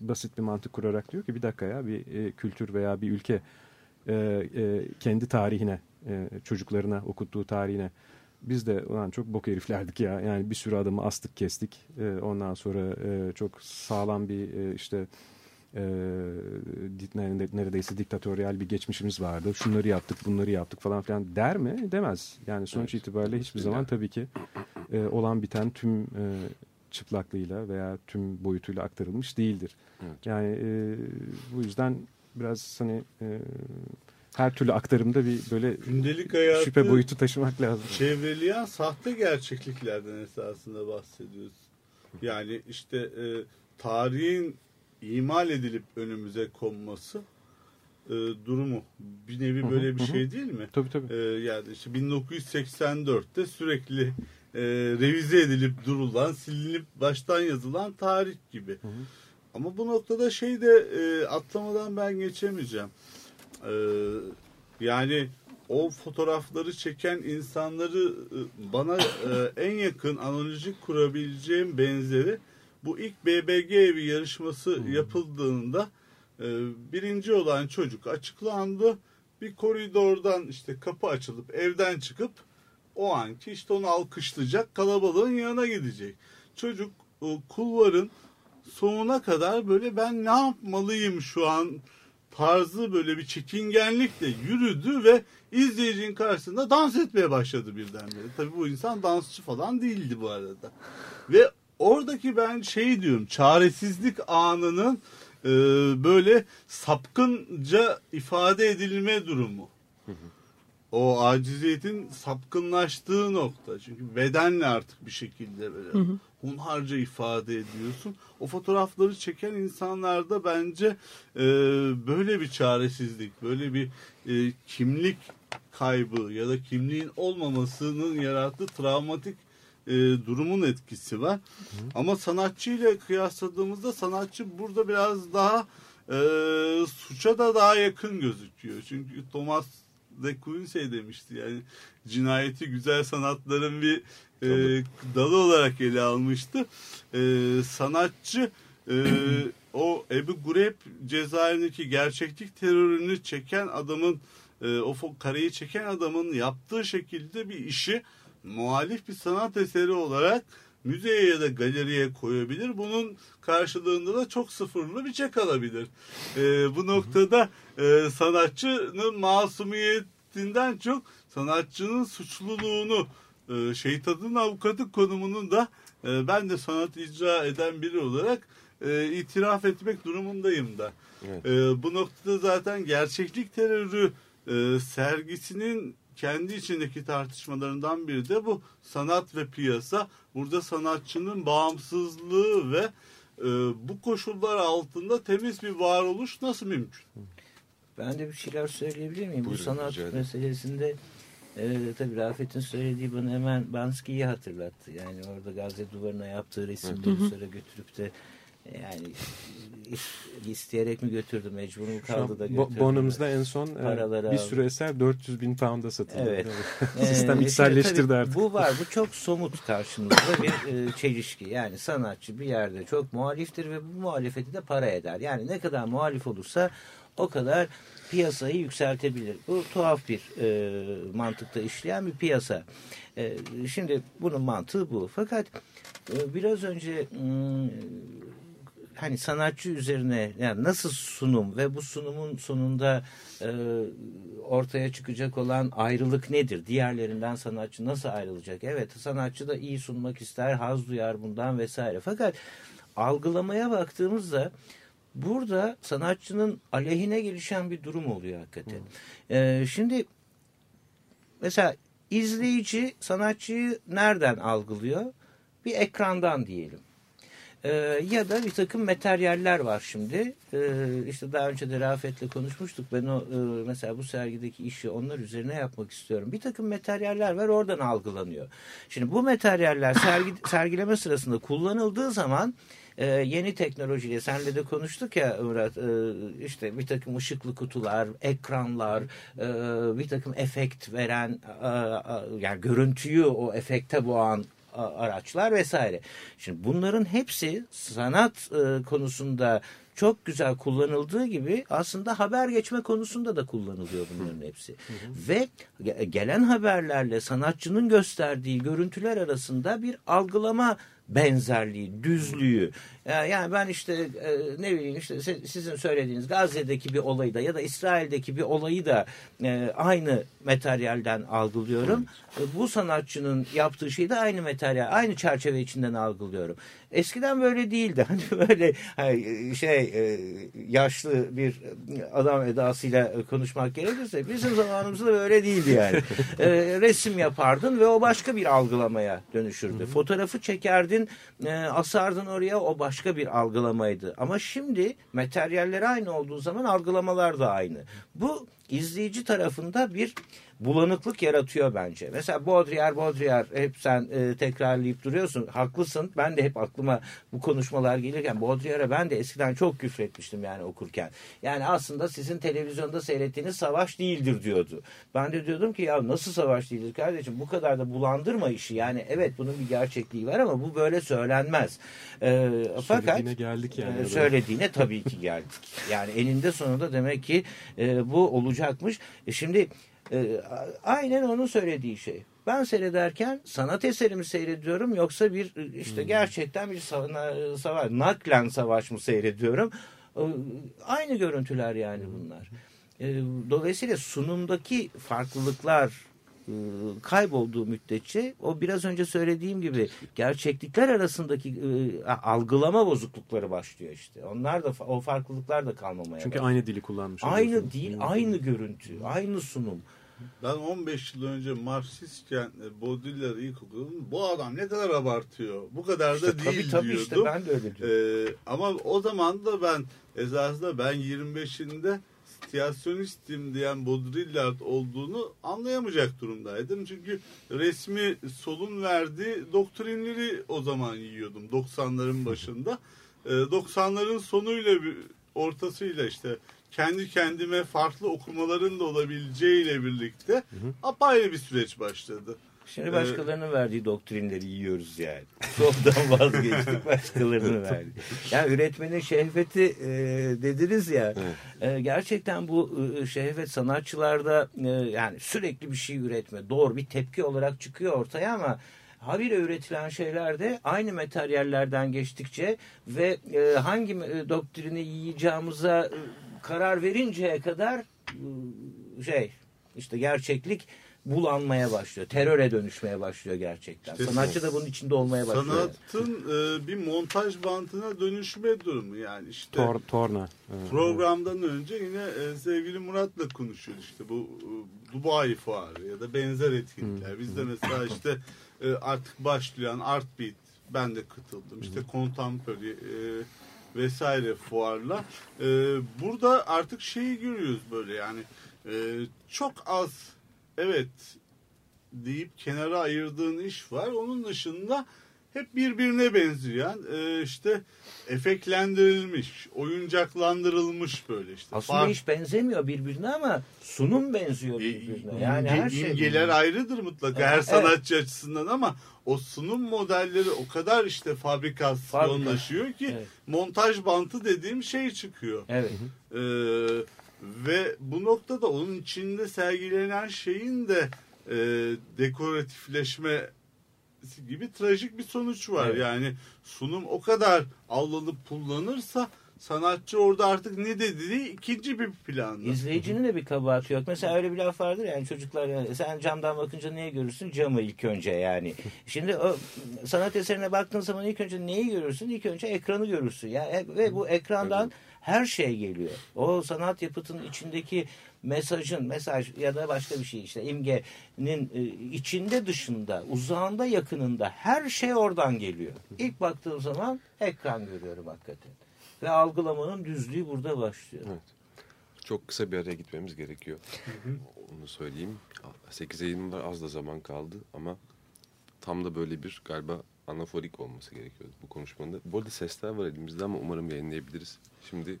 basit bir mantık kurarak diyor ki bir dakika ya bir e, kültür veya bir ülke e, e, kendi tarihine e, çocuklarına okuttuğu tarihine biz de ulan çok bok heriflerdik ya. Yani bir sürü adamı astık kestik. E, ondan sonra e, çok sağlam bir e, işte e, neredeyse diktatöryal bir geçmişimiz vardı. Şunları yaptık, bunları yaptık falan filan der mi? Demez. Yani sonuç itibariyle hiçbir zaman tabii ki e, olan biten tüm e, çıplaklığıyla veya tüm boyutuyla aktarılmış değildir. Evet. Yani e, bu yüzden biraz hani e, her türlü aktarımda bir böyle Gündelik hayatı şüphe boyutu taşımak lazım. çevreleyen sahte gerçekliklerden esasında bahsediyoruz. Yani işte e, tarihin imal edilip önümüze konması e, durumu bir nevi böyle bir şey değil mi? Tabii tabii. E, yani işte 1984'te sürekli e, revize edilip durulan, silinip baştan yazılan tarih gibi. Ama bu noktada şey de e, atlamadan ben geçemeyeceğim. E, yani o fotoğrafları çeken insanları e, bana e, en yakın analojik kurabileceğim benzeri bu ilk BBG evi yarışması yapıldığında e, birinci olan çocuk açıklandı. Bir koridordan işte kapı açılıp evden çıkıp o anki işte onu alkışlayacak kalabalığın yanına gidecek. Çocuk o kulvarın sonuna kadar böyle ben ne yapmalıyım şu an tarzı böyle bir çekingenlikle yürüdü ve izleyicinin karşısında dans etmeye başladı birdenbire. Tabii bu insan dansçı falan değildi bu arada. Ve oradaki ben şey diyorum çaresizlik anının e, böyle sapkınca ifade edilme durumu. O aciziyetin sapkınlaştığı nokta. Çünkü bedenle artık bir şekilde böyle hunharca ifade ediyorsun. O fotoğrafları çeken insanlarda bence e, böyle bir çaresizlik, böyle bir e, kimlik kaybı ya da kimliğin olmamasının yarattığı travmatik e, durumun etkisi var. Ama sanatçı ile kıyasladığımızda sanatçı burada biraz daha e, suça da daha yakın gözüküyor. Çünkü Thomas de Quinn şey demişti yani cinayeti güzel sanatların bir e, dalı olarak ele almıştı. E, sanatçı e, [clears throat] o Ebu Gureb cezaevindeki gerçeklik terörünü çeken adamın e, o kareyi çeken adamın yaptığı şekilde bir işi muhalif bir sanat eseri olarak müzeye ya da galeriye koyabilir. Bunun karşılığında da çok sıfırlı bir çek alabilir. E, bu noktada e, sanatçının masumiyetinden çok sanatçının suçluluğunu e, şeytanın avukatı konumunun da e, ben de sanat icra eden biri olarak e, itiraf etmek durumundayım da. Evet. E, bu noktada zaten gerçeklik terörü e, sergisinin kendi içindeki tartışmalarından biri de bu sanat ve piyasa. Burada sanatçının bağımsızlığı ve e, bu koşullar altında temiz bir varoluş nasıl mümkün? Ben de bir şeyler söyleyebilir miyim? Bu Buyurun, sanat rica ederim. meselesinde e, tabii Rafet'in söylediği bana hemen Banski'yi hatırlattı. Yani orada gazete duvarına yaptığı resimleri sonra götürüp de yani is- isteyerek mi götürdü, mecbur mu kaldı da götürdü. Bonumuzda en son e, Paraları bir aldı. sürü eser 400 bin pound'a satıldı. Evet. [laughs] Sistem Ee, içselleştirdi artık. Bu var. Bu çok somut karşımızda bir e, çelişki. Yani sanatçı bir yerde çok muhaliftir ve bu muhalefeti de para eder. Yani ne kadar muhalif olursa o kadar piyasayı yükseltebilir. Bu tuhaf bir e, mantıkta işleyen bir piyasa. E, şimdi bunun mantığı bu. Fakat e, biraz önce hani sanatçı üzerine yani nasıl sunum ve bu sunumun sonunda e, ortaya çıkacak olan ayrılık nedir? Diğerlerinden sanatçı nasıl ayrılacak? Evet sanatçı da iyi sunmak ister, haz duyar bundan vesaire. Fakat algılamaya baktığımızda burada sanatçının aleyhine gelişen bir durum oluyor hakikaten. E, şimdi mesela izleyici sanatçıyı nereden algılıyor? Bir ekrandan diyelim. Ee, ya da bir takım materyaller var şimdi. Ee, işte daha önce de Rafet'le konuşmuştuk. Ben o e, mesela bu sergideki işi onlar üzerine yapmak istiyorum. Bir takım materyaller var oradan algılanıyor. Şimdi bu materyaller sergi, [laughs] sergileme sırasında kullanıldığı zaman e, yeni teknolojiyle senle de konuştuk ya Murat e, işte bir takım ışıklı kutular, ekranlar, e, bir takım efekt veren e, yani görüntüyü o efekte boğan araçlar vesaire. Şimdi bunların hepsi sanat e, konusunda çok güzel kullanıldığı gibi aslında haber geçme konusunda da kullanılıyor bunların hepsi. Ve ge- gelen haberlerle sanatçının gösterdiği görüntüler arasında bir algılama benzerliği, düzlüğü. Ya- Yani ben işte e, ne bileyim işte sizin söylediğiniz Gazze'deki bir olayı da ya da İsrail'deki bir olayı da e, aynı materyalden algılıyorum. E, Bu sanatçının yaptığı şeyi de aynı materyal, aynı çerçeve içinden algılıyorum. Eskiden böyle değildi. [laughs] Hani böyle şey yaşlı bir adam edasıyla konuşmak gerekirse bizim zamanımızda böyle değildi yani. [laughs] Resim yapardın ve o başka bir algılamaya dönüşürdü. Fotoğrafı çekerdin, e, asardın oraya o başka bir algılamaydı. Ama şimdi materyaller aynı olduğu zaman algılamalar da aynı. Bu izleyici tarafında bir bulanıklık yaratıyor bence. Mesela Baudrillard, Baudrillard hep sen e, tekrarlayıp duruyorsun. Haklısın. Ben de hep aklıma bu konuşmalar gelirken Baudrillard'a ben de eskiden çok küfretmiştim yani okurken. Yani aslında sizin televizyonda seyrettiğiniz savaş değildir diyordu. Ben de diyordum ki ya nasıl savaş değildir kardeşim bu kadar da bulandırma işi. Yani evet bunun bir gerçekliği var ama bu böyle söylenmez. E, fakat Söylediğine geldik yani. oraya. söylediğine tabii ki geldik. Yani eninde sonunda demek ki e, bu olacakmış. E, şimdi e, aynen onun söylediği şey. Ben seyrederken sanat eserimi seyrediyorum yoksa bir e, işte gerçekten bir sa- savaş, naklen savaş mı seyrediyorum? E, Aynı görüntüler yani bunlar. E, Dolayısıyla sunumdaki farklılıklar e, kaybolduğu müddetçe o biraz önce söylediğim gibi gerçeklikler arasındaki e, algılama bozuklukları başlıyor işte. Onlar da o farklılıklar da kalmamaya Çünkü başlıyor. aynı dili kullanmış. aynı oluyorsun. değil, aynı görüntü, aynı sunum. Ben 15 yıl önce Marksistken e, Baudrillard'ı ilk okudum. Bu adam ne kadar abartıyor. Bu kadar da İşte değil tabii tabii diyordum. işte ben de öyle diyorum. Ee, ama o zaman da ben esasında ben 25'inde sityasyonisttim diyen Baudrillard olduğunu anlayamayacak durumdaydım. Çünkü resmi solun verdiği doktrinleri o zaman yiyordum 90'ların başında. Ee, 90'ların sonuyla bir- ortasıyla işte kendi kendime farklı okumaların da olabileceğiyle birlikte apayrı bir süreç başladı. Şimdi başkalarının verdiği doktrinleri yiyoruz yani. Soldan vazgeçtik başkalarını [laughs] verdik. Yani üretmenin şehveti e, dediniz ya. E, gerçekten bu e, şehvet sanatçılarda e, yani sürekli bir şey üretme. Doğru bir tepki olarak çıkıyor ortaya ama habire üretilen şeyler de aynı materyallerden geçtikçe ve e, hangi e, doktrini yiyeceğimize e, karar verinceye kadar e, şey işte gerçeklik bulanmaya başlıyor. Teröre dönüşmeye başlıyor gerçekten. İşte Sanatçı da bunun içinde olmaya başlıyor. Sanatın e, bir montaj bantına dönüşme durumu yani işte. Tor, torna. Evet. Programdan önce yine e, sevgili Murat'la konuşuyoruz işte bu e, Dubai Fuarı ya da benzer etkinlikler. Biz de mesela işte e, artık başlayan Art Beat ben de katıldım. İşte Contemporary e, vesaire fuarla. E, burada artık şeyi görüyoruz böyle yani e, çok az evet deyip kenara ayırdığın iş var. Onun dışında hep birbirine benzeyen e, işte efektlendirilmiş, oyuncaklandırılmış böyle işte. Aslında Fark- hiç benzemiyor birbirine ama sunum benziyor birbirine. Yani her şey. imgeler ayrıdır mutlaka Evet. her sanatçı açısından ama o sunum modelleri o kadar işte fabrikasyonlaşıyor ki Evet. montaj bantı dediğim şey çıkıyor. Evet. Ee, ve bu noktada onun içinde sergilenen şeyin de e, dekoratifleşme gibi trajik bir sonuç var. Evet. Yani sunum o kadar allanıp pullanırsa sanatçı orada artık ne dediği ikinci bir planda. İzleyicinin de bir kabahati yok. Mesela öyle bir laf vardır yani çocuklar yani sen camdan bakınca neye görürsün? Camı ilk önce yani. Şimdi o sanat eserine baktığın zaman ilk önce neyi görürsün? İlk önce ekranı görürsün. Yani ve bu ekrandan her şey geliyor. O sanat yapıtının içindeki mesajın, mesaj ya da başka bir şey işte imgenin e, içinde dışında, uzağında yakınında her şey oradan geliyor. İlk baktığım zaman ekran görüyorum hakikaten. Ve algılamanın düzlüğü burada başlıyor. Evet. Çok kısa bir araya gitmemiz gerekiyor. Onu söyleyeyim. 8 Eylül'de az da zaman kaldı ama tam da böyle bir galiba anaforik olması gerekiyordu bu konuşmanın. Bu arada sesler var elimizde ama umarım yayınlayabiliriz. Şimdi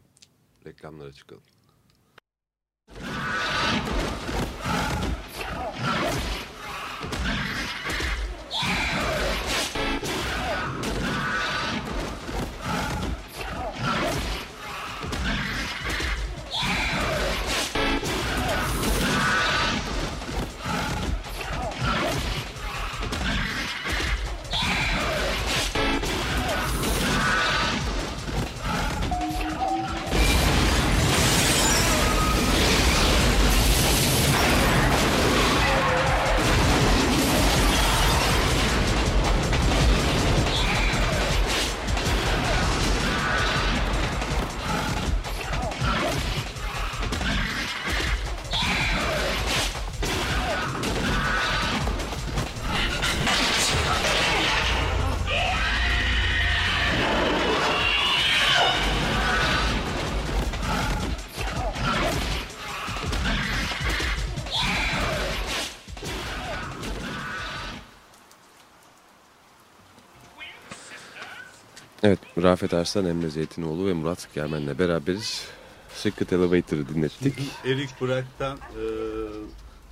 reklamlara çıkalım. Evet, Rafet Arslan, Emre Zeytinoğlu ve Murat Germen'le beraberiz. Secret Elevator'ı dinlettik. Erik Burak'tan e,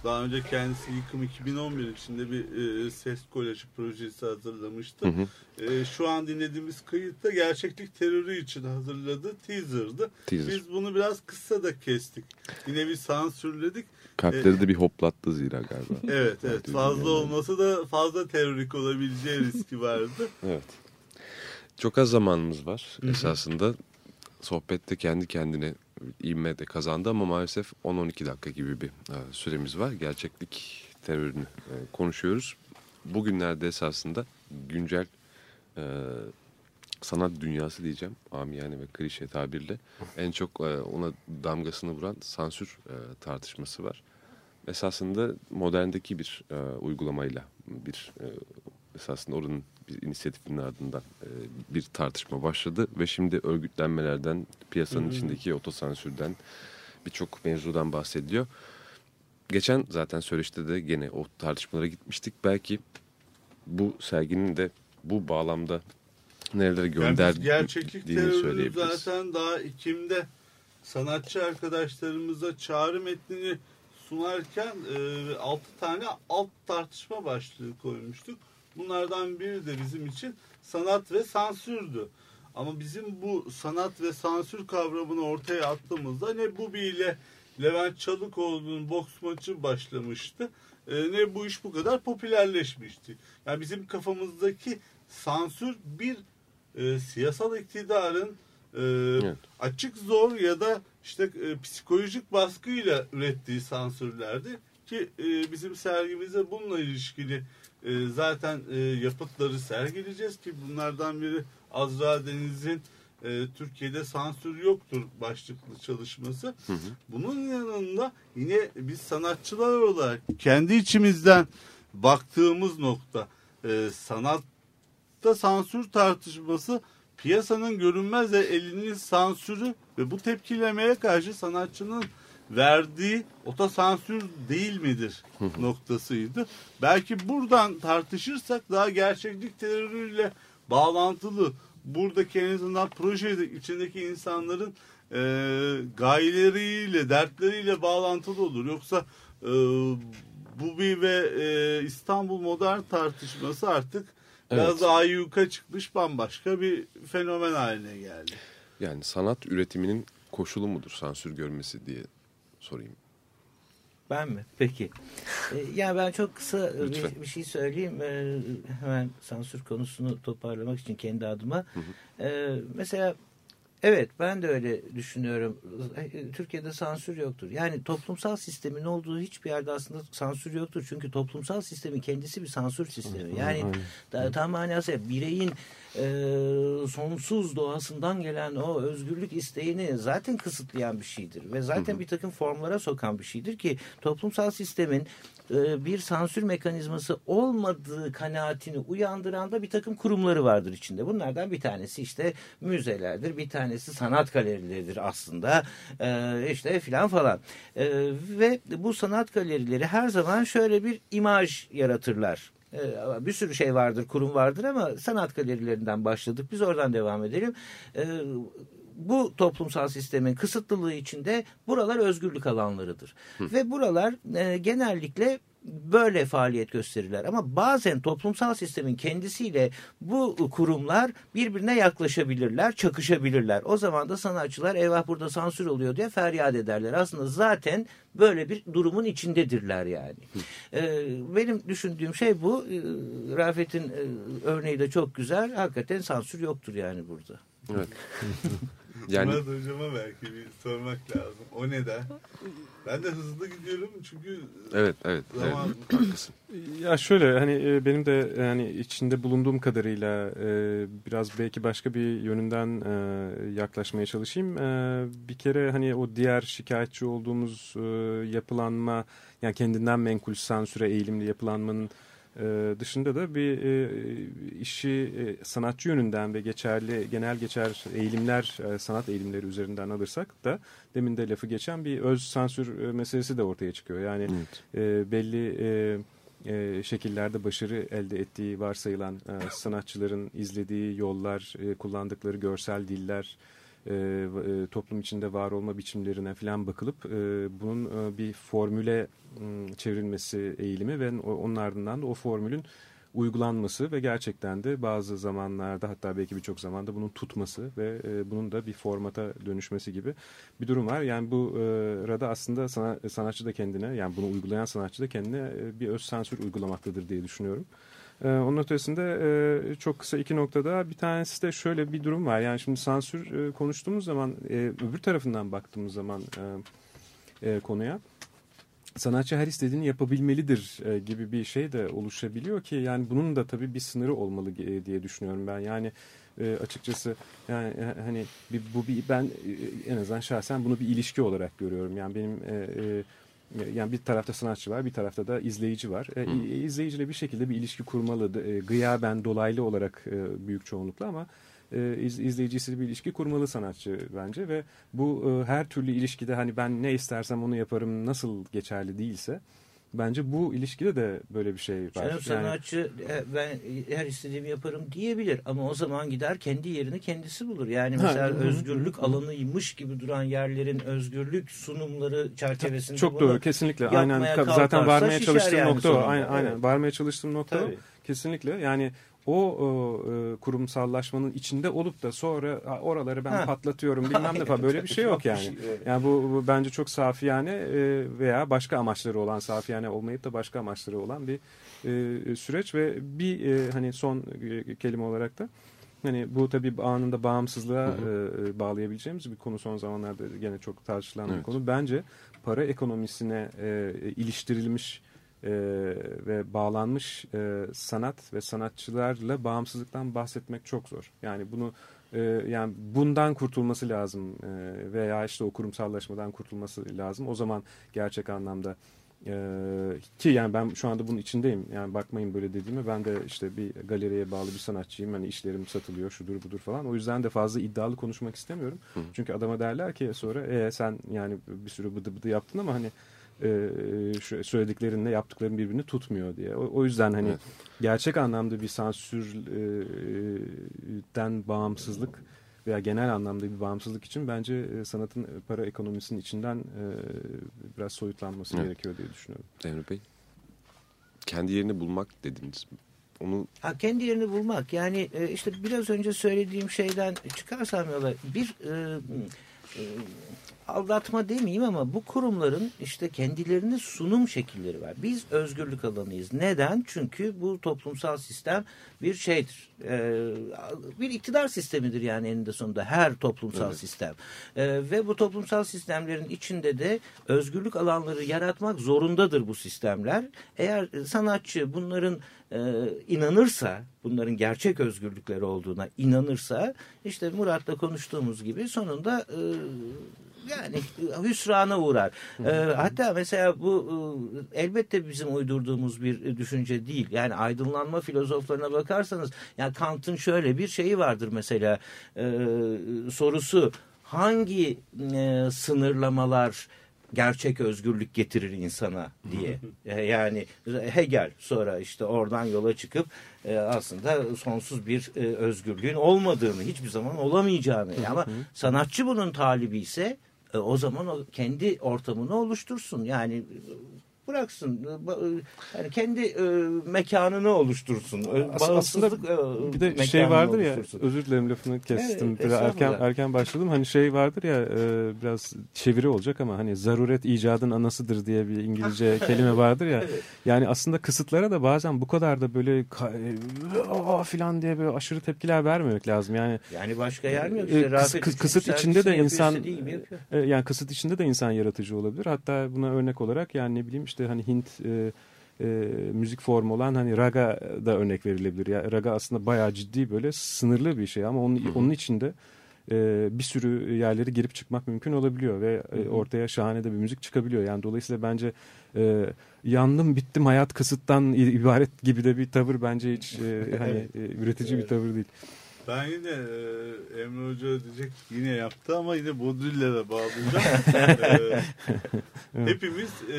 daha önce kendisi Yıkım 2011 içinde bir e, ses kolajı projesi hazırlamıştı. Hı hı. E, şu an dinlediğimiz kayıtta gerçeklik terörü için hazırladığı teaser'dı. Teaser. Biz bunu biraz kısa da kestik. Yine bir sansürledik. Kalpleri de bir hoplattı zira galiba. Evet evet fazla olması da fazla terörik olabileceği riski vardı. Evet. Çok az zamanımız var esasında. Sohbette kendi kendine ivme de kazandı ama maalesef 10-12 dakika gibi bir e, süremiz var. Gerçeklik terörünü e, konuşuyoruz. Bugünlerde esasında güncel e, sanat dünyası diyeceğim amiyane ve klişe tabirle en çok e, ona damgasını vuran sansür e, tartışması var. Esasında moderndeki bir e, uygulamayla bir e, esasında oranın bir inisiyatifinin ardından e, bir tartışma başladı ve şimdi örgütlenmelerden piyasanın içindeki otosansürden birçok mevzudan bahsediliyor. Geçen zaten söyleşte de gene o tartışmalara gitmiştik. Belki bu serginin de bu bağlamda nerelere Yani gönderdiğini terörünü söyleyebiliriz. zaten daha Ekim'de sanatçı arkadaşlarımıza çağrı metnini sunarken e, 6 tane alt tartışma başlığı koymuştuk. Bunlardan biri de bizim için sanat ve sansürdü. Ama bizim bu sanat ve sansür kavramını ortaya attığımızda ne bu ile Levent Çalıkoğlu'nun boks maçı başlamıştı. e, ne bu iş bu kadar popülerleşmişti. Yani bizim kafamızdaki sansür bir e, siyasal iktidarın e, açık zor ya da işte e, psikolojik baskıyla ürettiği sansürlerdi ki e, bizim sergimizde bununla ilişkili e, zaten e, yapıtları sergileyeceğiz ki bunlardan biri Azra Deniz'in e, Türkiye'de sansür yoktur başlıklı çalışması. Bunun yanında yine biz sanatçılar olarak kendi içimizden baktığımız nokta e, sanatta sansür tartışması piyasanın görünmez elinin sansürü ve bu tepkilemeye karşı sanatçının verdiği otosansür değil midir noktasıydı. Belki buradan tartışırsak daha gerçeklik terörüyle bağlantılı buradaki en azından proje içindeki insanların e, gayeleriyle, dertleriyle bağlantılı olur. Yoksa e, Bubi ve e, İstanbul modern tartışması artık biraz Evet. daha ayyuka çıkmış bambaşka bir fenomen haline geldi. Yani sanat üretiminin koşulu mudur sansür görmesi diye sorayım. Ben mi? Peki. Ee, yani ben çok kısa Lütfen. bir, bir şey söyleyeyim. Ee, hemen sansür konusunu toparlamak için kendi adıma. Ee, mesela evet ben de öyle düşünüyorum. Ee, Türkiye'de sansür yoktur. Yani toplumsal sistemin olduğu hiçbir yerde aslında sansür yoktur. Çünkü toplumsal sistemin kendisi bir sansür sistemi. Yani da, tam manasıyla bireyin e, sonsuz doğasından gelen o özgürlük isteğini zaten kısıtlayan bir şeydir. Ve zaten bir takım formlara sokan bir şeydir ki toplumsal sistemin e, bir sansür mekanizması olmadığı kanaatini uyandıran da bir takım kurumları vardır içinde. Bunlardan bir tanesi işte müzelerdir, bir tanesi sanat galerileridir aslında e, işte filan falan. E, ve bu sanat galerileri her zaman şöyle bir imaj yaratırlar. E, bir sürü şey vardır, kurum vardır ama sanat galerilerinden başladık. Biz oradan devam edelim. E, bu toplumsal sistemin kısıtlılığı içinde buralar özgürlük alanlarıdır. Ve buralar e, genellikle böyle faaliyet gösterirler. Ama bazen toplumsal sistemin kendisiyle bu kurumlar birbirine yaklaşabilirler, çakışabilirler. O zaman da sanatçılar eyvah burada sansür oluyor diye feryat ederler. Aslında zaten böyle bir durumun içindedirler yani. Ee, benim düşündüğüm şey bu. Ee, Rafet'in e, örneği de çok güzel. Hakikaten sansür yoktur yani burada. Evet. [laughs] yani Murat hocama belki bir sormak lazım. O neden? Ben de hızlı gidiyorum çünkü evet evet, evet Zaman- [clears throat] haklısın. Ya şöyle hani e, benim de yani içinde bulunduğum kadarıyla e, biraz belki başka bir yönünden e, yaklaşmaya çalışayım. E, Bir kere hani o diğer şikayetçi olduğumuz e, yapılanma yani kendinden menkul sansüre eğilimli yapılanmanın e, dışında da bir e, işi e, sanatçı yönünden ve geçerli genel geçer eğilimler e, sanat eğilimleri üzerinden alırsak da demin de lafı geçen bir öz sansür e, meselesi de ortaya çıkıyor. Yani Evet. e, belli e, e, şekillerde başarı elde ettiği varsayılan e, sanatçıların izlediği yollar, e, kullandıkları görsel diller, e, e, toplum içinde var olma biçimlerine falan bakılıp e, bunun e, bir formüle m, çevrilmesi eğilimi ve onun ardından da o formülün uygulanması ve gerçekten de bazı zamanlarda hatta belki birçok zamanda bunun tutması ve e, bunun da bir formata dönüşmesi gibi bir durum var. Yani bu e, rada aslında sana, sanatçı da kendine yani bunu uygulayan sanatçı da kendine e, bir öz sansür uygulamaktadır diye düşünüyorum. E, onun ötesinde e, çok kısa iki noktada bir tanesi de şöyle bir durum var. Yani şimdi sansür e, konuştuğumuz zaman e, öbür tarafından baktığımız zaman konuya sanatçı her istediğini yapabilmelidir gibi bir şey de oluşabiliyor ki yani bunun da tabii bir sınırı olmalı diye düşünüyorum ben. Yani açıkçası yani hani bu bir ben en azından şahsen bunu bir ilişki olarak görüyorum. Yani benim e, yani bir tarafta sanatçı var, bir tarafta da izleyici var. E, izleyiciyle bir şekilde bir ilişki kurmalı. E, gıyaben dolaylı olarak e, büyük çoğunlukla ama e, iz, izleyicisiyle bir ilişki kurmalı sanatçı bence ve bu e, her türlü ilişkide hani ben ne istersem onu yaparım nasıl geçerli değilse bence bu ilişkide de böyle bir şey var. Canım Yani- sanatçı e, ben her istediğimi yaparım diyebilir ama o zaman gider kendi yerini kendisi bulur. Yani Ha, mesela hı hı. özgürlük alanıymış gibi duran yerlerin özgürlük sunumları çerçevesinde Çok doğru kesinlikle aynen zaten varmaya çalıştığım yani nokta o aynen, aynen. Evet. varmaya çalıştığım nokta o Tabii. kesinlikle yani o, o, e, kurumsallaşmanın içinde olup da sonra "Ha, oraları ben Ha. patlatıyorum bilmem ne [laughs] falan böyle bir şey yok yani. Yani bu, bu bence çok safiyane e, veya başka amaçları olan safiyane olmayıp da başka amaçları olan bir e, süreç ve bir e, hani son e, kelime olarak da Hani bu tabii anında bağımsızlığa e, e, bağlayabileceğimiz bir konu son zamanlarda gene çok tartışılan bir Evet. konu. Bence para ekonomisine e, iliştirilmiş e, ve bağlanmış e, sanat ve sanatçılarla bağımsızlıktan bahsetmek çok zor. Yani bunu e, yani bundan kurtulması lazım e, veya işte o kurumsallaşmadan kurtulması lazım. O zaman gerçek anlamda e, ki yani ben şu anda bunun içindeyim. Yani bakmayın böyle dediğime ben de işte bir galeriye bağlı bir sanatçıyım. Hani işlerim satılıyor şudur budur falan. O yüzden de fazla iddialı konuşmak istemiyorum. Çünkü adama derler ki sonra e, sen yani bir sürü bıdı bıdı yaptın ama hani e, şu söylediklerinle yaptıkların birbirini tutmuyor diye. O, o yüzden hani Evet. gerçek anlamda bir sansürden bağımsızlık veya genel anlamda bir bağımsızlık için bence e, sanatın para ekonomisinin içinden e, biraz soyutlanması Evet. gerekiyor diye düşünüyorum. Emre Bey. Kendi yerini bulmak dediniz. Onu Ha, kendi yerini bulmak yani e, işte biraz önce söylediğim şeyden çıkarsam yola bir e, e, aldatma demeyeyim ama bu kurumların işte kendilerine sunum şekilleri var. Biz özgürlük alanıyız. Neden? Çünkü bu toplumsal sistem bir şeydir. Ee, bir iktidar sistemidir yani eninde sonunda her toplumsal sistem. Ee, ve bu toplumsal sistemlerin içinde de özgürlük alanları yaratmak zorundadır bu sistemler. Eğer sanatçı bunların e, inanırsa, bunların gerçek özgürlükleri olduğuna inanırsa, işte Murat'la konuştuğumuz gibi sonunda e, yani hüsrana uğrar. E, hatta mesela bu e, elbette bizim uydurduğumuz bir düşünce değil. Yani aydınlanma filozoflarına bakarsanız, yani Kant'ın şöyle bir şeyi vardır mesela e, sorusu hangi e, sınırlamalar gerçek özgürlük getirir insana diye. E, yani Hegel sonra işte oradan yola çıkıp e, aslında sonsuz bir e, özgürlüğün olmadığını, hiçbir zaman olamayacağını. Ama sanatçı bunun talibi ise e, o zaman o kendi ortamını oluştursun. Yani e, bıraksın. e, Yani kendi e, mekanını oluştursun. E, As- aslında Bir de şey vardır ya oluştursun. özür dilerim lafını kestim. Evet, Biraz erken erken başladım. Hani şey vardır ya e, biraz çeviri olacak ama hani zaruret icadın anasıdır diye bir İngilizce [laughs] kelime vardır ya. Yani aslında kısıtlara da bazen bu kadar da böyle aa filan diye böyle aşırı tepkiler vermemek lazım. Yani Yani başka yer mi yok? İşte kıs- kısıt içinde de insan e, yani kısıt içinde de insan yaratıcı olabilir. Hatta buna örnek olarak yani ne bileyim işte hani Hint e, e, müzik formu olan hani raga da örnek verilebilir. Ya raga aslında bayağı ciddi böyle sınırlı bir şey ama onun onun içinde e, bir sürü yerleri girip çıkmak mümkün olabiliyor ve e, ortaya şahane de bir müzik çıkabiliyor. Yani dolayısıyla bence e, yandım bittim hayat kısıttan ibaret gibi de bir tavır bence hiç e, [laughs] hani e, üretici bir tavır değil. Ben yine e, Emre Hoca diyecek yine yaptı ama yine Baudrillard'a bağlayacağım. [laughs] E, hepimiz e,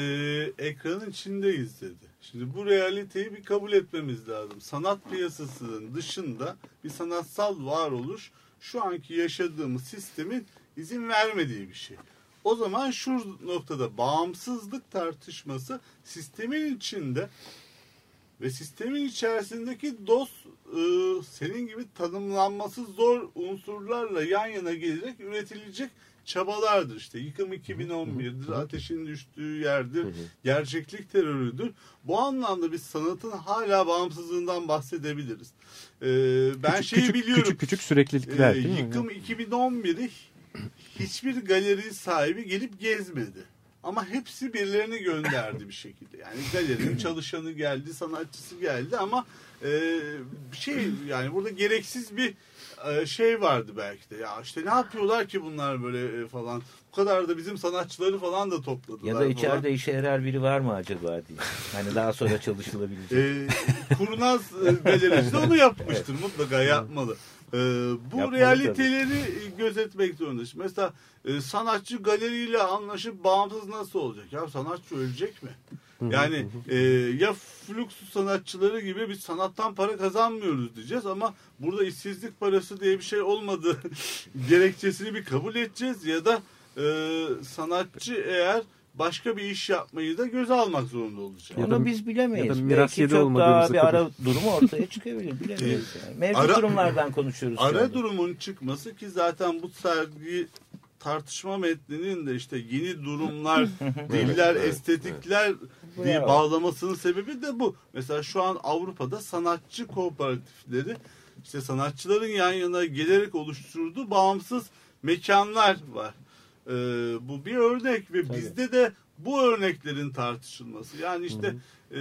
ekranın içindeyiz dedi. Şimdi bu realiteyi bir kabul etmemiz lazım. Sanat piyasasının dışında bir sanatsal varoluş şu anki yaşadığımız sistemin izin vermediği bir şey. O zaman şu noktada bağımsızlık tartışması sistemin içinde ve sistemin içerisindeki dost e, senin gibi tanımlanması zor unsurlarla yan yana gelerek üretilecek çabalardır işte. Yıkım 2011'dir, ateşin düştüğü yerdir, gerçeklik terörüdür. Bu anlamda biz sanatın hala bağımsızlığından bahsedebiliriz. E, ben küçük, şeyi küçük, biliyorum. küçük küçük süreklilikler Ee, değil mi? yıkım 2011'i hiçbir galeri sahibi gelip gezmedi. Ama hepsi birilerini gönderdi bir şekilde. Yani galerinin [clears throat] çalışanı geldi, sanatçısı geldi ama e, şey yani burada gereksiz bir e, şey vardı belki de. Ya işte ne yapıyorlar ki bunlar böyle e, falan. Bu kadar da bizim sanatçıları falan da topladılar. Ya da falan. içeride işe yarar biri var mı acaba diye. Hani daha sonra çalışılabilecek. E, kurnaz e, galerisi de onu yapmıştır. Mutlaka yapmalı. E, bu Yapmalı realiteleri gözetmek zorunda. Mesela e, sanatçı galeriyle anlaşıp bağımsız nasıl olacak? Ya sanatçı ölecek mi? Yani e, ya Fluxus sanatçıları gibi biz sanattan para kazanmıyoruz diyeceğiz ama burada işsizlik parası diye bir şey olmadı [laughs] gerekçesini bir kabul edeceğiz ya da e, sanatçı eğer başka bir iş yapmayı da göze almak zorunda olacak. Ya da- Onu biz bilemeyiz. ya da miras Belki çok daha bir kabul- ara durumu ortaya çıkabilir. Bilemeyiz. [laughs] Yani. Mevcut Ara- durumlardan konuşuyoruz. şu Ara durumun çıkması ki zaten bu sergi tartışma metninin de işte yeni durumlar, [laughs] diller, estetikler diye Bravo. bağlamasının sebebi de bu. Mesela şu an Avrupa'da sanatçı kooperatifleri işte sanatçıların yan yana gelerek oluşturduğu bağımsız mekanlar var. Ee, bu bir örnek ve bizde de bu örneklerin tartışılması. Yani işte e,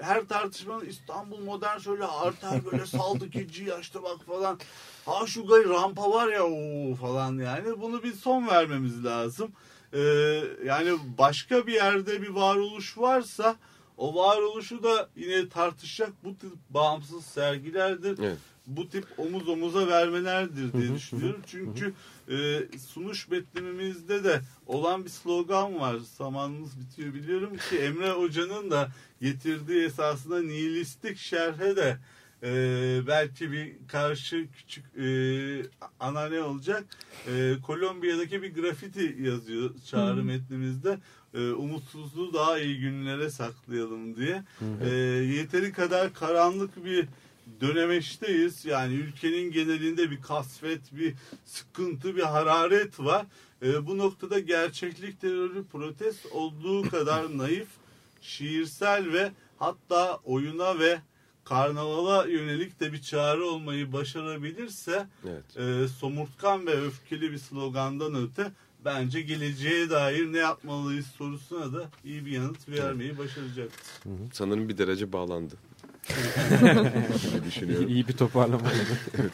her tartışmanın İstanbul modern şöyle arter böyle saldık ikinci yaşta bak falan. Ha şu gay rampa var ya o falan yani bunu bir son vermemiz lazım. Ee, yani başka bir yerde bir varoluş varsa o varoluşu da yine tartışacak bu tip bağımsız sergilerdir. Evet. Bu tip omuz omuza vermelerdir diye düşünüyorum. Çünkü e, sunuş metnimizde de olan bir slogan var. Zamanımız bitiyor biliyorum ki Emre Hoca'nın da getirdiği esasında nihilistik şerhe de e, belki bir karşı küçük e, ana ne olacak? E, Kolombiya'daki bir grafiti yazıyor çağrı metnimizde. E, umutsuzluğu daha iyi günlere saklayalım diye. E, yeteri kadar karanlık bir dönemeçteyiz. Yani ülkenin genelinde bir kasvet, bir sıkıntı, bir hararet var. E, bu noktada gerçeklik terörü protest olduğu kadar [laughs] naif, şiirsel ve hatta oyuna ve karnavala yönelik de bir çağrı olmayı başarabilirse Evet. e, somurtkan ve öfkeli bir slogandan öte bence geleceğe dair ne yapmalıyız sorusuna da iyi bir yanıt vermeyi başaracaktır. Sanırım bir derece bağlandı. Düşünüyorum. İyi bir toparlama oldu.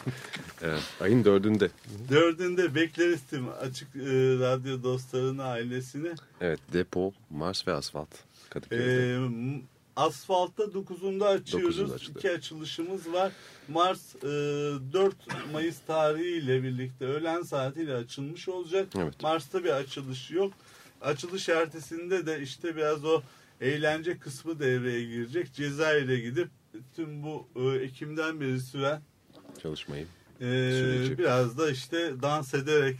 Evet, ayın dördünde. Dördünde bekleriz tüm açık e, radyo dostlarını ailesini. Evet depo, Mars ve asfalt. Kadıköy'de. E, m- asfaltta 9'unda açıyoruz. Dokuzunda açılıyor. İki açılışımız var. Mars e, 4 Mayıs tarihiyle birlikte öğlen saatiyle açılmış olacak. Evet. Mars'ta bir açılış yok. Açılış ertesinde de işte biraz o eğlence kısmı devreye girecek. Cezayir'e gidip tüm bu e, Ekim'den beri süren Çalışmayı. e, Süreci. biraz da işte dans ederek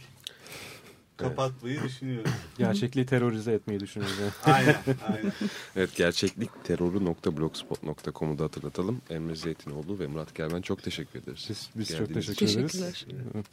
kapatmayı düşünüyoruz. [laughs] Gerçekliği terörize etmeyi düşünüyoruz. yani. [laughs] aynen, aynen. Evet gerçeklik terörü.blogspot.com'u da hatırlatalım. Emre Zeytinoğlu ve Murat Germen çok teşekkür ederiz. Biz, biz çok Geldiğiniz teşekkür için. ederiz. Teşekkürler.